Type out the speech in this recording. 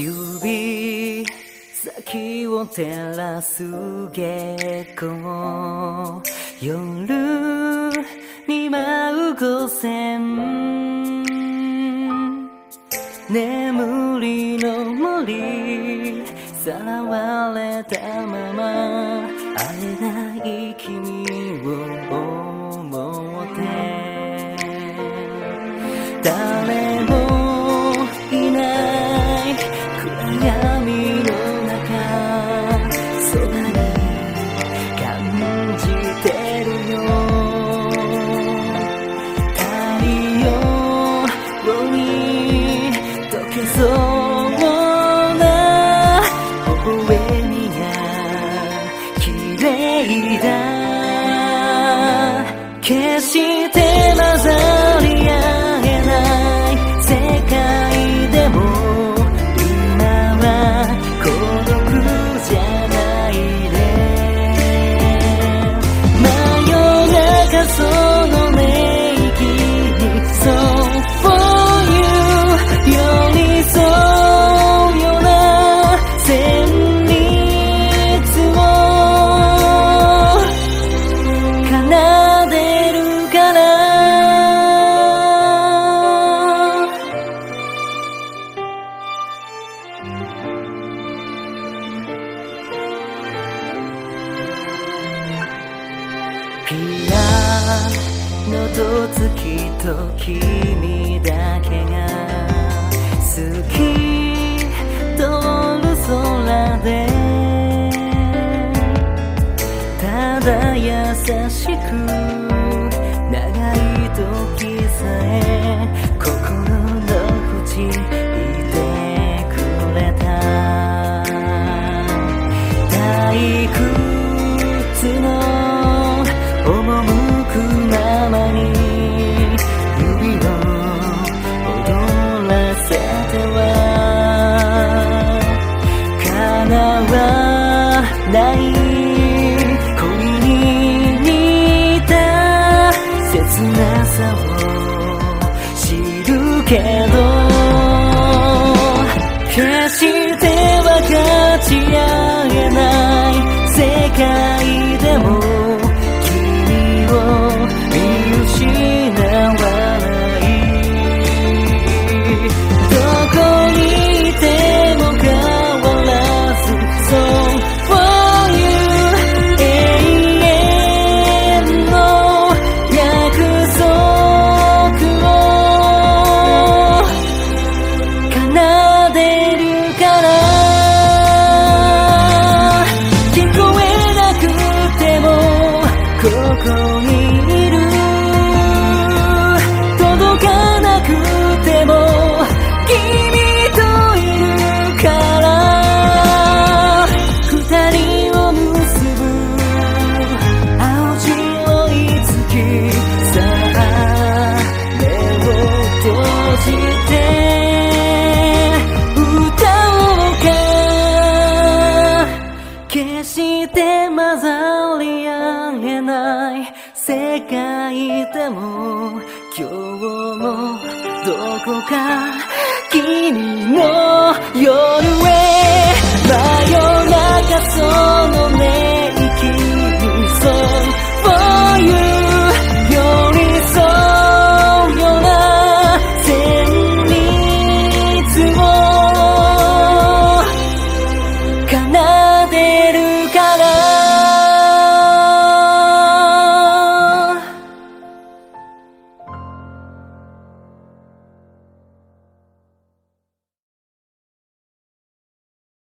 指先を照らす月光夜に舞う五線眠。りの森さらわれたまま会えない君を思って。誰もだ決アノと月と君だけが好き。通る空でただ優しく長い時さえ心の淵ない恋に似た切なさを知るけど決し歌おうか決して混ざり合えない世界でも今日もどこか君の夜へ